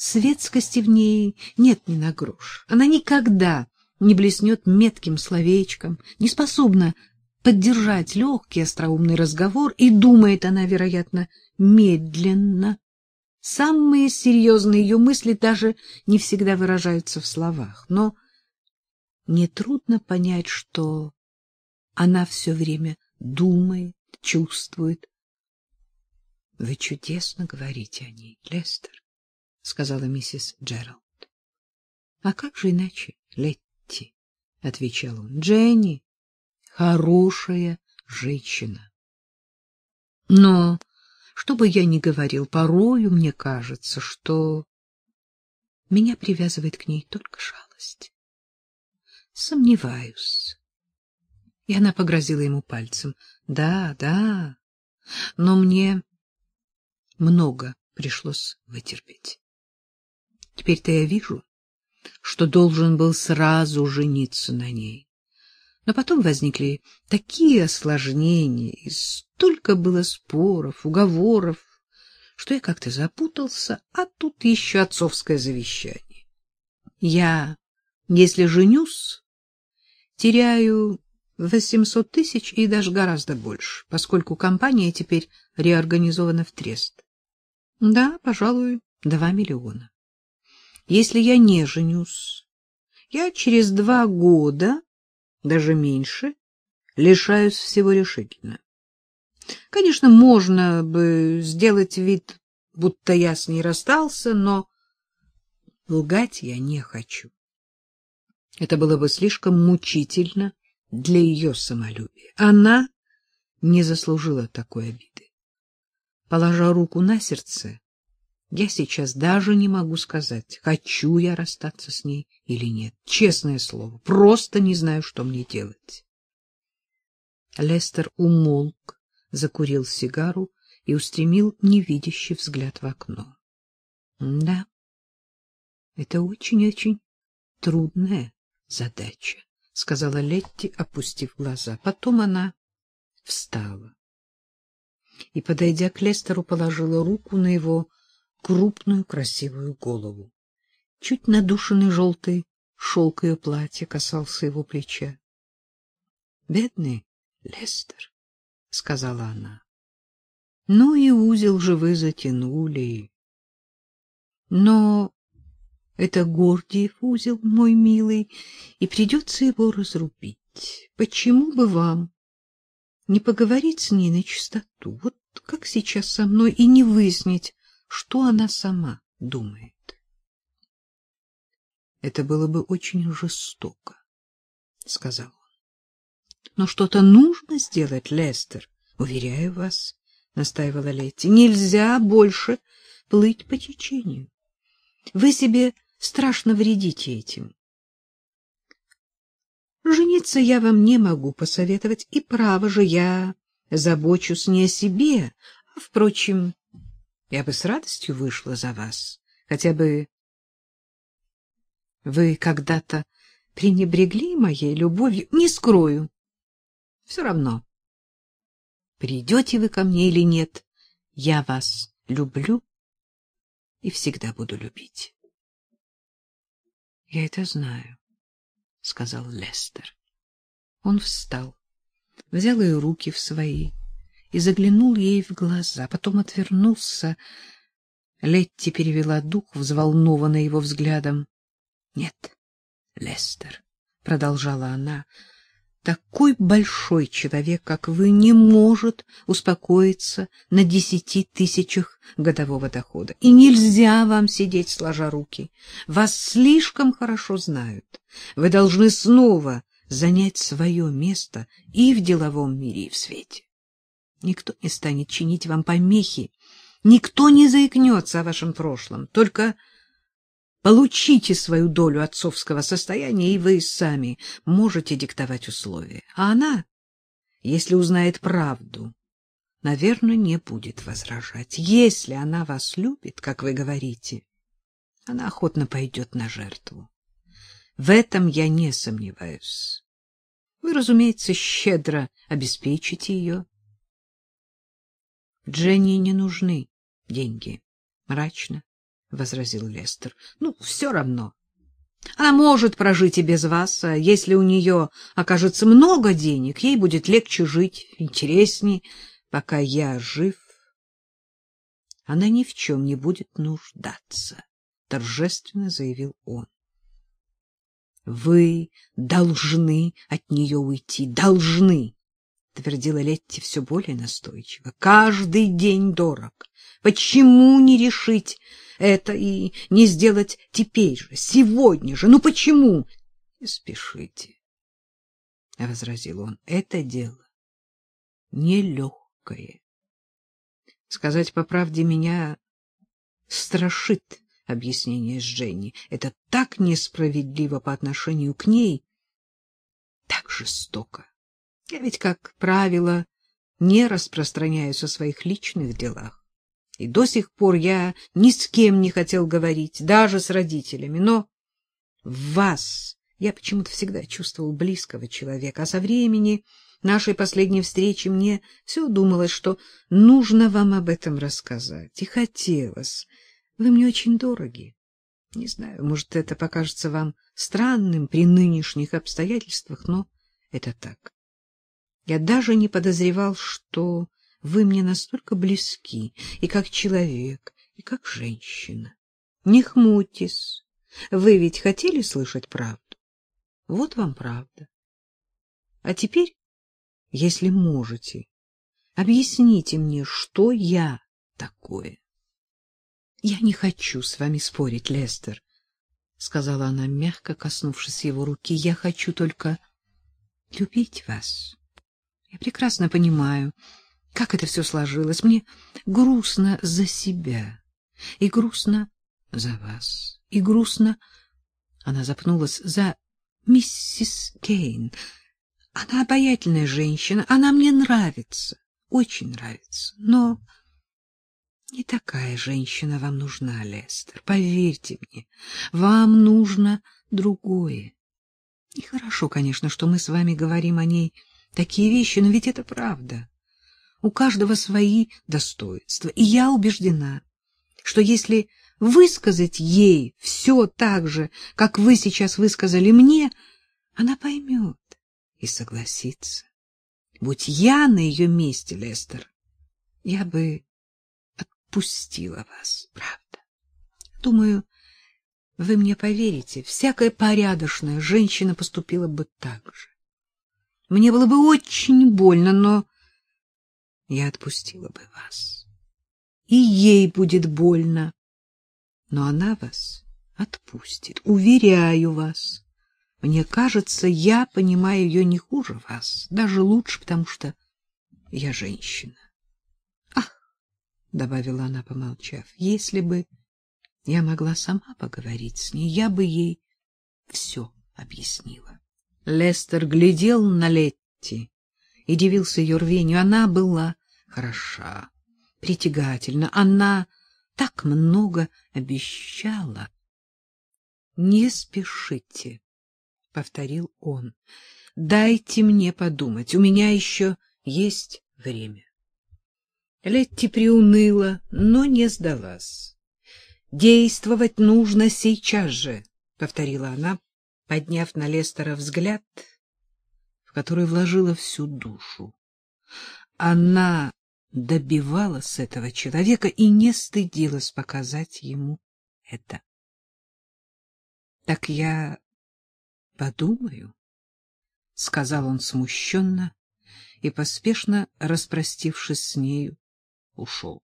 Светскости в ней нет ни на грош. Она никогда не блеснет метким словечком, не способна поддержать легкий остроумный разговор, и думает она, вероятно, медленно. Самые серьезные ее мысли даже не всегда выражаются в словах, но нетрудно понять, что она все время думает, чувствует. — Вы чудесно говорите о ней, Лестер, — сказала миссис Джеральд. — А как же иначе, Летти? — отвечал он. — Дженни — хорошая женщина. Но, что бы я ни говорил, порою мне кажется, что меня привязывает к ней только жалость. Сомневаюсь. И она погрозила ему пальцем. Да, да, но мне много пришлось вытерпеть. Теперь-то я вижу, что должен был сразу жениться на ней. Но потом возникли такие осложнения, и столько было споров, уговоров, что я как-то запутался, а тут еще отцовское завещание. Я, если женюсь, теряю восемьсот тысяч и даже гораздо больше, поскольку компания теперь реорганизована в трест. Да, пожалуй, два миллиона. Если я не женюсь, я через два года, даже меньше, лишаюсь всего решительно. Конечно, можно бы сделать вид, будто я с ней расстался, но лгать я не хочу. Это было бы слишком мучительно для ее самолюбия. Она не заслужила такой обиды. Положа руку на сердце, я сейчас даже не могу сказать, хочу я расстаться с ней или нет. Честное слово, просто не знаю, что мне делать. Лестер умолк, закурил сигару и устремил невидящий взгляд в окно. Да, это очень-очень трудная задача сказала Летти, опустив глаза. Потом она встала и, подойдя к Лестеру, положила руку на его крупную красивую голову. Чуть надушенный желтый шелк ее платья касался его плеча. — Бедный Лестер, — сказала она. — Ну и узел же вы затянули. Но это Гордиев узел, мой милый, и придется его разрубить. Почему бы вам не поговорить с ней на чистоту, вот как сейчас со мной, и не выяснить, что она сама думает? Это было бы очень жестоко, — сказал он. Но что-то нужно сделать, Лестер, уверяю вас, — настаивала Летти. Нельзя больше плыть по течению. Вы себе страшно вредите этим. Жениться я вам не могу посоветовать, и право же я забочусь не о себе, а, впрочем, я бы с радостью вышла за вас, хотя бы вы когда-то пренебрегли моей любовью, не скрою. Все равно, придете вы ко мне или нет, я вас люблю и всегда буду любить. Я это знаю, сказал Лестер. Он встал, взял ее руки в свои и заглянул ей в глаза, потом отвернулся. Летти перевела дух, взволнованная его взглядом. Нет, Лестер, продолжала она, такой большой человек, как вы, не может успокоиться на десяти тысячах годового дохода. И нельзя вам сидеть сложа руки. Вас слишком хорошо знают. Вы должны снова занять свое место и в деловом мире, и в свете. Никто не станет чинить вам помехи, никто не заикнется о вашем прошлом, только Получите свою долю отцовского состояния, и вы сами можете диктовать условия. А она, если узнает правду, наверное, не будет возражать. Если она вас любит, как вы говорите, она охотно пойдет на жертву. В этом я не сомневаюсь. Вы, разумеется, щедро обеспечите ее. Дженни не нужны деньги, мрачно — возразил Лестер. — Ну, все равно. Она может прожить и без вас, а если у нее окажется много денег, ей будет легче жить, интересней, пока я жив. Она ни в чем не будет нуждаться, — торжественно заявил он. Вы должны от нее уйти, должны, — твердила Летти все более настойчиво. Каждый день дорог. Почему не решить это и не сделать теперь же, сегодня же? Ну почему? — Не спешите, — возразил он. — Это дело нелегкое. Сказать по правде, меня страшит объяснение с Женни. Это так несправедливо по отношению к ней, так жестоко. Я ведь, как правило, не распространяюсь о своих личных делах. И до сих пор я ни с кем не хотел говорить, даже с родителями. Но в вас я почему-то всегда чувствовал близкого человека, а со времени нашей последней встречи мне все думалось, что нужно вам об этом рассказать. И хотелось. Вы мне очень дороги. Не знаю, может, это покажется вам странным при нынешних обстоятельствах, но это так. Я даже не подозревал, что вы мне настолько близки, и как человек, и как женщина. Не хмурьтесь. Вы ведь хотели слышать правду? Вот вам правда. А теперь, если можете, объясните мне, что я такое. Я не хочу с вами спорить, Лестер, сказала она, мягко коснувшись его руки. Я хочу только любить вас. Я прекрасно понимаю, как это все сложилось. Мне грустно за себя, и грустно за вас, и грустно... Она запнулась за миссис Кейн. Она обаятельная женщина, она мне нравится, очень нравится, но не такая женщина вам нужна, Лестер. Поверьте мне, вам нужно другое. И хорошо, конечно, что мы с вами говорим о ней такие вещи, но ведь это правда. У каждого свои достоинства, и я убеждена, что если высказать ей все так же, как вы сейчас высказали мне, она поймет и согласится. Будь я на ее месте, Лестер, я бы отпустила вас, правда. Думаю, вы мне поверите, всякая порядочная женщина поступила бы так же. Мне было бы очень больно, но я отпустила бы вас. И ей будет больно, но она вас отпустит, уверяю вас. Мне кажется, я понимаю ее не хуже вас, даже лучше, потому что я женщина. Ах, добавила она, помолчав. Если бы я могла сама поговорить с ней, я бы ей все объяснила. Лестер глядел на Летти и дивился ее рвению. Она была хороша, притягательна, она так много обещала. — Не спешите, — повторил он. — Дайте мне подумать, у меня еще есть время. Летти приуныла, но не сдалась. — Действовать нужно сейчас же, — повторила она, подняв на Лестера взгляд, в который вложила всю душу. Она добивалась этого человека и не стыдилась показать ему это. — Так я подумаю, — сказал он смущенно и, поспешно распростившись с нею, ушел.